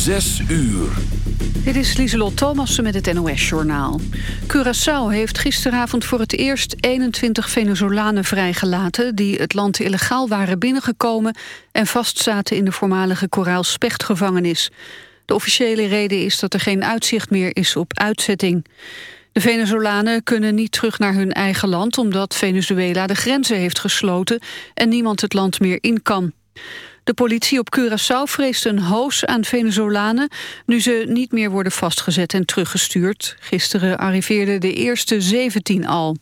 Zes uur. Dit is Lieselot Thomassen met het NOS-journaal. Curaçao heeft gisteravond voor het eerst 21 Venezolanen vrijgelaten... die het land illegaal waren binnengekomen... en vastzaten in de voormalige Koraalspechtgevangenis. De officiële reden is dat er geen uitzicht meer is op uitzetting. De Venezolanen kunnen niet terug naar hun eigen land... omdat Venezuela de grenzen heeft gesloten... en niemand het land meer in kan. De politie op Curaçao vreest een hoos aan Venezolanen... nu ze niet meer worden vastgezet en teruggestuurd. Gisteren arriveerden de eerste 17 al.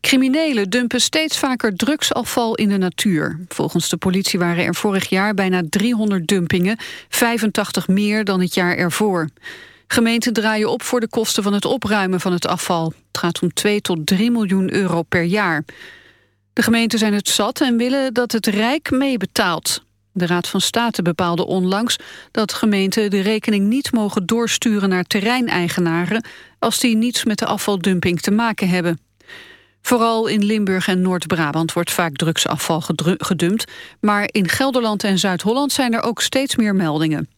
Criminelen dumpen steeds vaker drugsafval in de natuur. Volgens de politie waren er vorig jaar bijna 300 dumpingen... 85 meer dan het jaar ervoor. Gemeenten draaien op voor de kosten van het opruimen van het afval. Het gaat om 2 tot 3 miljoen euro per jaar. De gemeenten zijn het zat en willen dat het Rijk meebetaalt. De Raad van State bepaalde onlangs dat gemeenten de rekening niet mogen doorsturen naar terreineigenaren als die niets met de afvaldumping te maken hebben. Vooral in Limburg en Noord-Brabant wordt vaak drugsafval gedumpt, maar in Gelderland en Zuid-Holland zijn er ook steeds meer meldingen.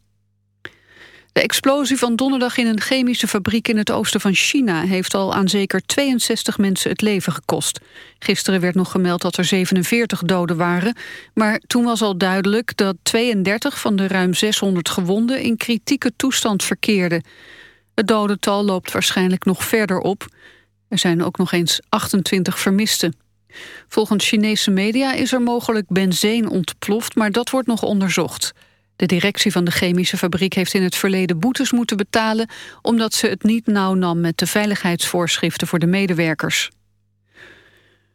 De explosie van donderdag in een chemische fabriek in het oosten van China... heeft al aan zeker 62 mensen het leven gekost. Gisteren werd nog gemeld dat er 47 doden waren... maar toen was al duidelijk dat 32 van de ruim 600 gewonden... in kritieke toestand verkeerden. Het dodental loopt waarschijnlijk nog verder op. Er zijn ook nog eens 28 vermisten. Volgens Chinese media is er mogelijk benzeen ontploft... maar dat wordt nog onderzocht... De directie van de chemische fabriek heeft in het verleden boetes moeten betalen... omdat ze het niet nauw nam met de veiligheidsvoorschriften voor de medewerkers.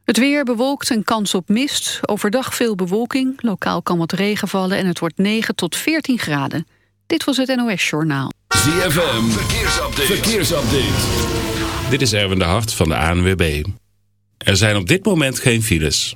Het weer bewolkt en kans op mist. Overdag veel bewolking, lokaal kan wat regen vallen... en het wordt 9 tot 14 graden. Dit was het NOS Journaal. ZFM, verkeersupdate. verkeersupdate. Dit is Erwin de Hart van de ANWB. Er zijn op dit moment geen files.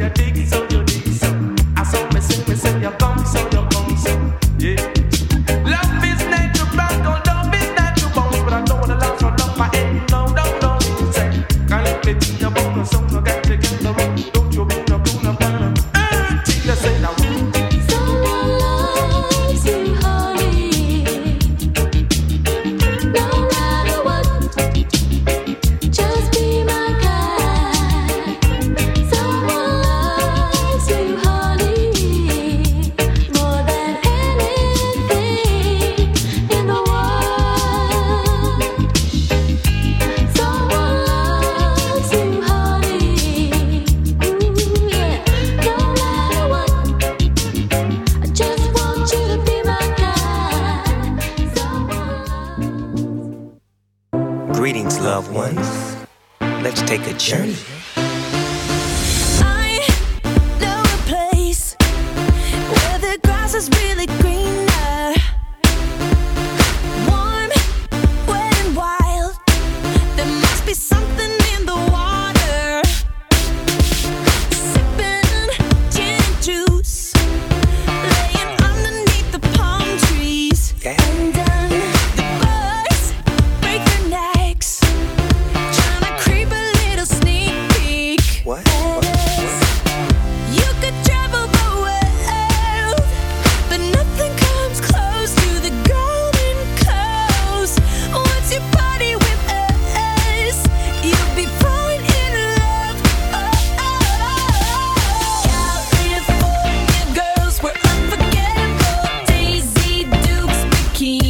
you dig key.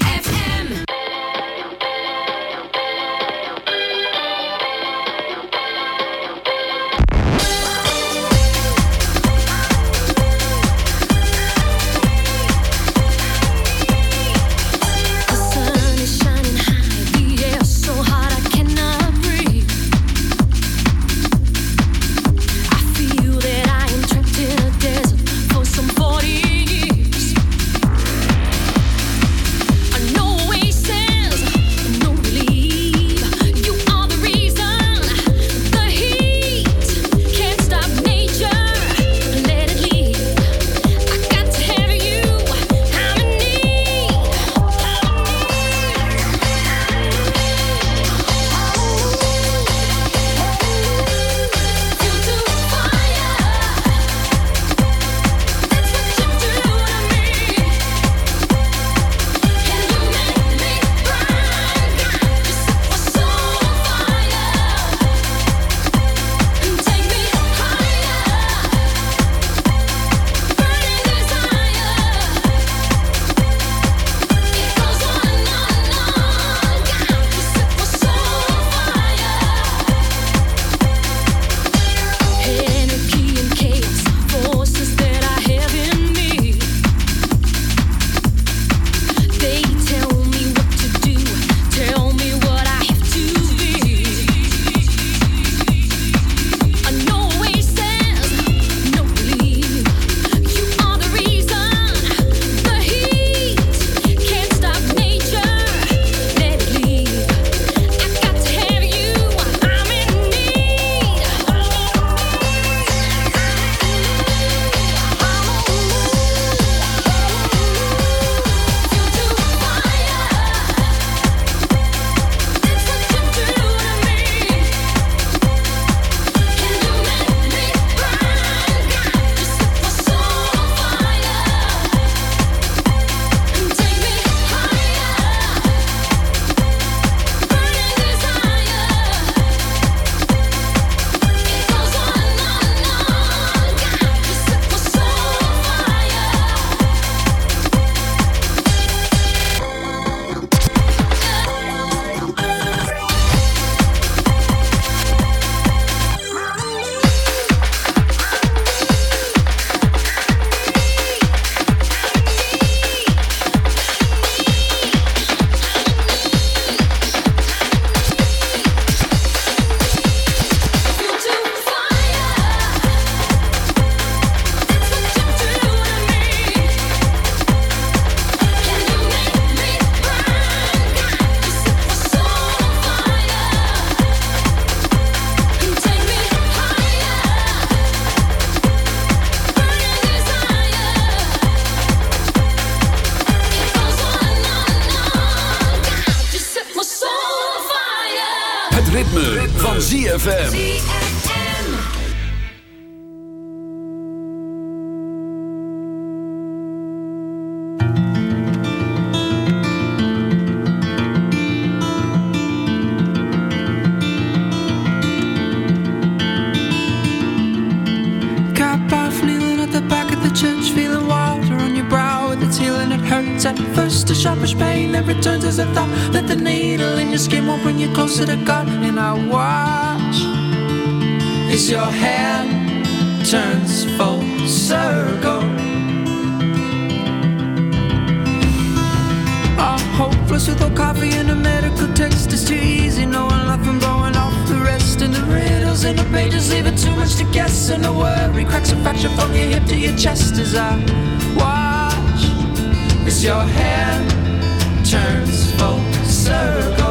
hours in the pages, leaving too much to guess. And the worry cracks a fracture from your hip to your chest as I watch as your hand turns full circle.